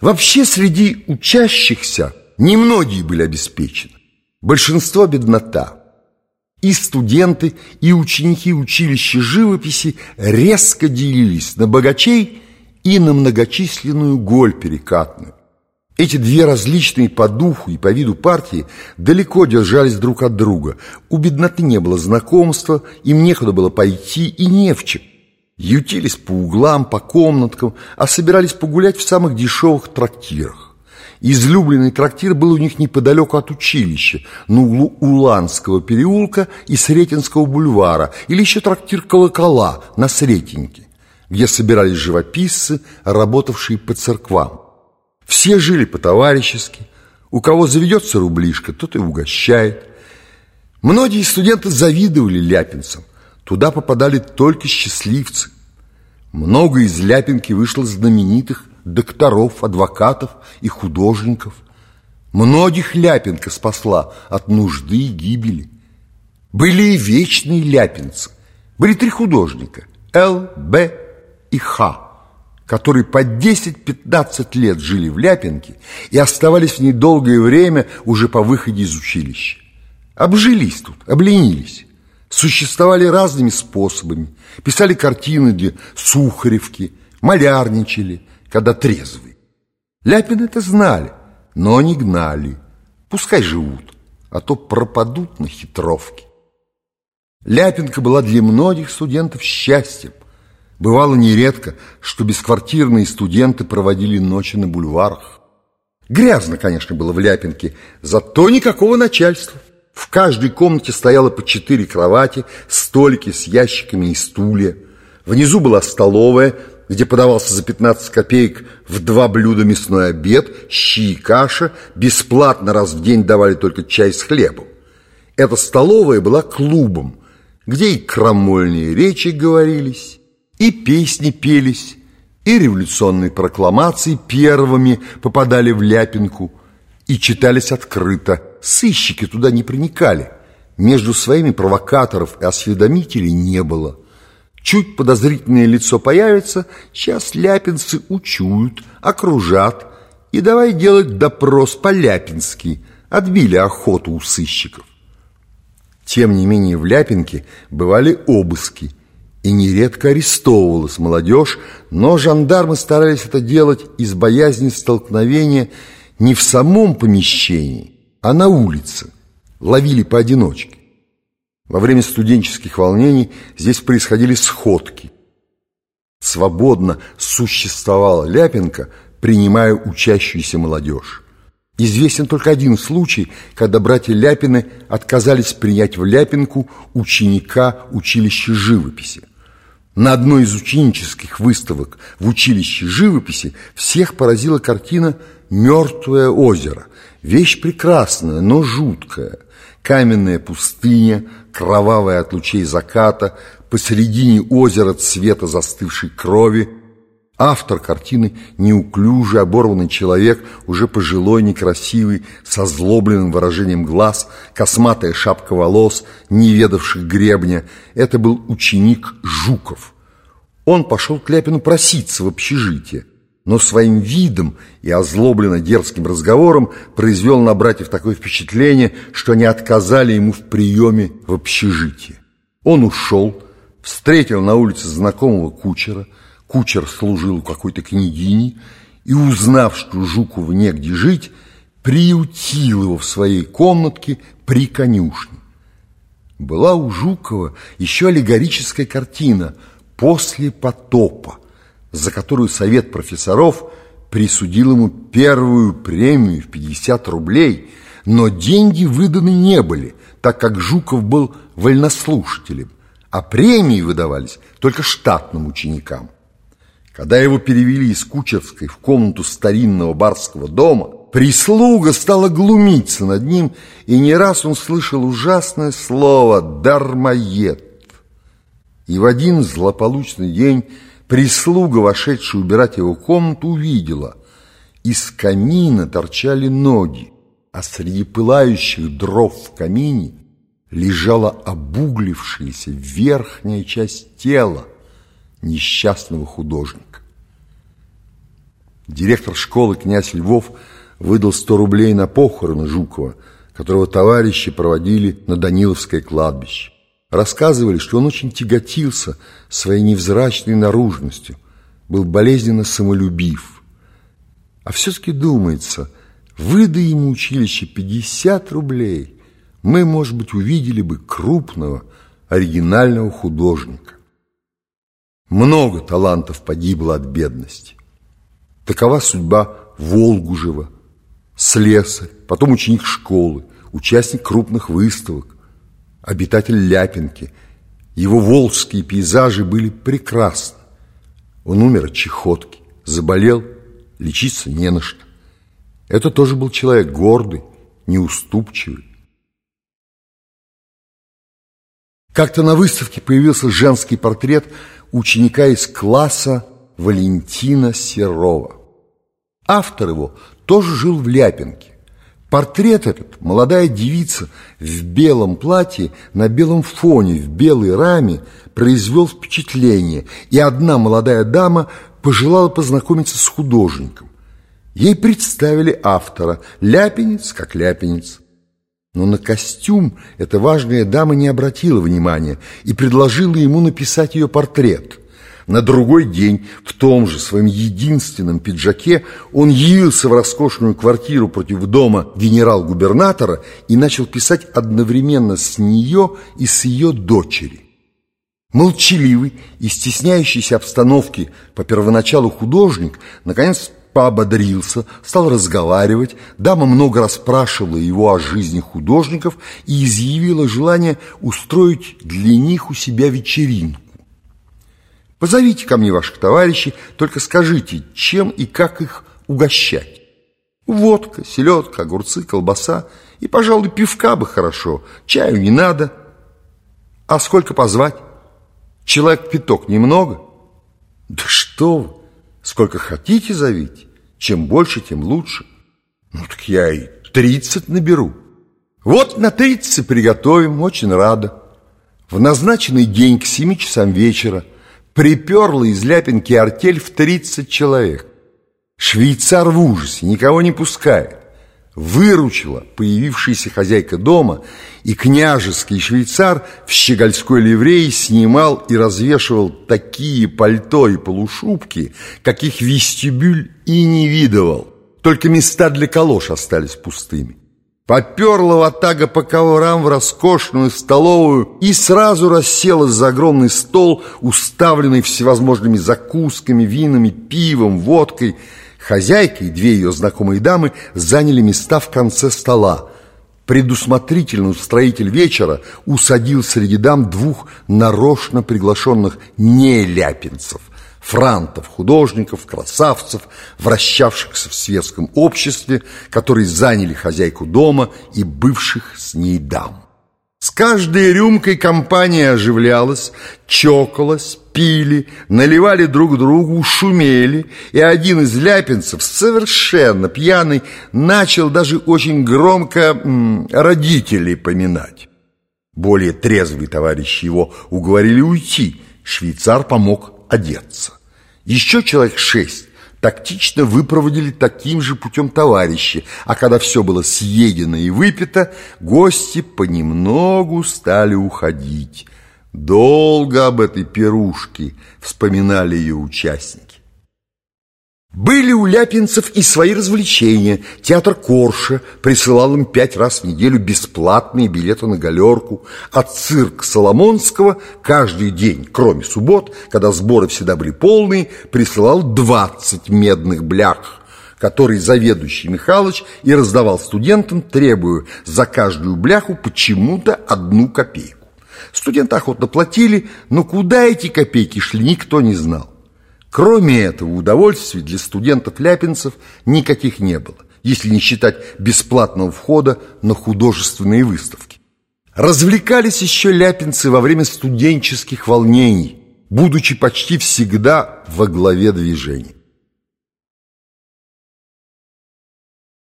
Вообще среди учащихся немногие были обеспечены. Большинство беднота. И студенты, и ученики училища живописи резко делились на богачей и на многочисленную голь перекатную. Эти две различные по духу и по виду партии далеко держались друг от друга. У бедноты не было знакомства, им некуда было пойти и не в чем. Ютились по углам, по комнаткам, а собирались погулять в самых дешевых трактирах. Излюбленный трактир был у них неподалеку от училища, на углу Уланского переулка и Сретенского бульвара, или еще трактир «Колокола» на Сретеньке, где собирались живописцы, работавшие по церквам. Все жили по-товарищески, у кого заведется рублишка, тот и угощает. Многие студенты завидовали ляпинцам, Туда попадали только счастливцы. Много из Ляпинки вышло знаменитых докторов, адвокатов и художников. Многих Ляпинка спасла от нужды и гибели. Были и вечные ляпинцы. Были три художника – Л, Б и Х, которые по 10-15 лет жили в Ляпинке и оставались в ней долгое время уже по выходе из училища. Обжились тут, обленились существовали разными способами. Писали картины для Сухаревки, малярничали, когда трезвые. Ляпины это знали, но не гнали. Пускай живут, а то пропадут на хитровке. Ляпинка была для многих студентов счастьем. Бывало нередко, что бесквартирные студенты проводили ночи на бульварах. Грязно, конечно, было в Ляпинке, зато никакого начальства. В каждой комнате стояло по четыре кровати, столики с ящиками и стулья. Внизу была столовая, где подавался за 15 копеек в два блюда мясной обед, щи и каша, бесплатно раз в день давали только чай с хлебом. Эта столовая была клубом, где и крамольные речи говорились, и песни пелись, и революционные прокламации первыми попадали в ляпинку и читались открыто – сыщики туда не проникали. Между своими провокаторов и осведомителей не было. Чуть подозрительное лицо появится, сейчас ляпинцы учуют, окружат. И давай делать допрос по-ляпински. Отбили охоту у сыщиков. Тем не менее в Ляпинке бывали обыски. И нередко арестовывалась молодежь, но жандармы старались это делать из боязни столкновения не в самом помещении, а на улице. Ловили поодиночке. Во время студенческих волнений здесь происходили сходки. Свободно существовала Ляпенко, принимая учащуюся молодежь. Известен только один случай, когда братья Ляпины отказались принять в Ляпинку ученика училища живописи. На одной из ученических выставок в училище живописи всех поразила картина «Мертвое озеро», Вещь прекрасная, но жуткая. Каменная пустыня, кровавая от лучей заката, посередине озера цвета застывшей крови. Автор картины – неуклюжий, оборванный человек, уже пожилой, некрасивый, со злобленным выражением глаз, косматая шапка волос, не ведавших гребня. Это был ученик Жуков. Он пошел к Ляпину проситься в общежитие но своим видом и озлобленно дерзким разговором произвел на братьев такое впечатление, что они отказали ему в приеме в общежитии. Он ушел, встретил на улице знакомого кучера, кучер служил у какой-то княгини, и, узнав, что Жукову негде жить, приютил его в своей комнатке при конюшне. Была у Жукова еще аллегорическая картина «После потопа», за которую Совет профессоров присудил ему первую премию в 50 рублей, но деньги выданы не были, так как Жуков был вольнослушателем, а премии выдавались только штатным ученикам. Когда его перевели из Кучерской в комнату старинного барского дома, прислуга стала глумиться над ним, и не раз он слышал ужасное слово «дармоед». И в один злополучный день Прислуга, вошедшая убирать его комнату, увидела. Из камина торчали ноги, а среди пылающих дров в камине лежала обуглившаяся верхняя часть тела несчастного художника. Директор школы князь Львов выдал 100 рублей на похороны Жукова, которого товарищи проводили на Даниловское кладбище. Рассказывали, что он очень тяготился своей невзрачной наружностью, был болезненно самолюбив. А все-таки думается, выдай ему училище 50 рублей, мы, может быть, увидели бы крупного, оригинального художника. Много талантов погибло от бедности. Такова судьба Волгужева, слесарь, потом ученик школы, участник крупных выставок, обитатель Ляпинки. Его волжские пейзажи были прекрасны. Он умер от чехотки, заболел, лечиться не на что. Это тоже был человек гордый, неуступчивый. Как-то на выставке появился женский портрет ученика из класса Валентина Серова. Автор его тоже жил в Ляпинке. Портрет этот, молодая девица в белом платье на белом фоне, в белой раме, произвел впечатление, и одна молодая дама пожелала познакомиться с художником. Ей представили автора, ляпенец как ляпенец. Но на костюм эта важная дама не обратила внимания и предложила ему написать ее портрет. На другой день в том же своем единственном пиджаке он явился в роскошную квартиру против дома генерал-губернатора и начал писать одновременно с нее и с ее дочери. Молчаливый и стесняющийся обстановки по первоначалу художник наконец поободрился, стал разговаривать, дама много расспрашивала его о жизни художников и изъявила желание устроить для них у себя вечеринку. Позовите ко мне ваших товарищей, только скажите, чем и как их угощать. Водка, селедка, огурцы, колбаса и, пожалуй, пивка бы хорошо, чаю не надо. А сколько позвать? Человек пяток немного? Да что вы, сколько хотите зовите, чем больше, тем лучше. Ну так я и тридцать наберу. Вот на тридцать приготовим, очень рада. В назначенный день к семи часам вечера приперла из Ляпинки артель в 30 человек. Швейцар в ужасе, никого не пускает. Выручила появившаяся хозяйка дома, и княжеский швейцар в щегольской ливреи снимал и развешивал такие пальто и полушубки, каких вестибюль и не видывал. Только места для калош остались пустыми. Поперла ватага по коврам в роскошную столовую и сразу расселась за огромный стол, уставленный всевозможными закусками, винами, пивом, водкой. Хозяйка и две ее знакомые дамы заняли места в конце стола. Предусмотрительный устроитель вечера усадил среди дам двух нарочно приглашенных неляпинцев франтов, художников, красавцев, вращавшихся в светском обществе, которые заняли хозяйку дома и бывших с ней дам. С каждой рюмкой компания оживлялась, чокалась, пили, наливали друг другу, шумели, и один из ляпинцев, совершенно пьяный, начал даже очень громко м, родителей поминать. Более трезвые товарищи его уговорили уйти. Швейцар помог одеться. Еще человек шесть тактично выпроводили таким же путем товарищи, а когда все было съедено и выпито, гости понемногу стали уходить. Долго об этой пирушке вспоминали ее участники. Были у ляпинцев и свои развлечения. Театр Корша присылал им пять раз в неделю бесплатные билеты на галерку, а цирк Соломонского каждый день, кроме суббот, когда сборы всегда были полные, присылал 20 медных блях, которые заведующий Михалыч и раздавал студентам, требуя за каждую бляху почему-то одну копейку. Студенты охотно платили, но куда эти копейки шли, никто не знал. Кроме этого, удовольствий для студентов-ляпинцев никаких не было, если не считать бесплатного входа на художественные выставки. Развлекались еще ляпинцы во время студенческих волнений, будучи почти всегда во главе движения.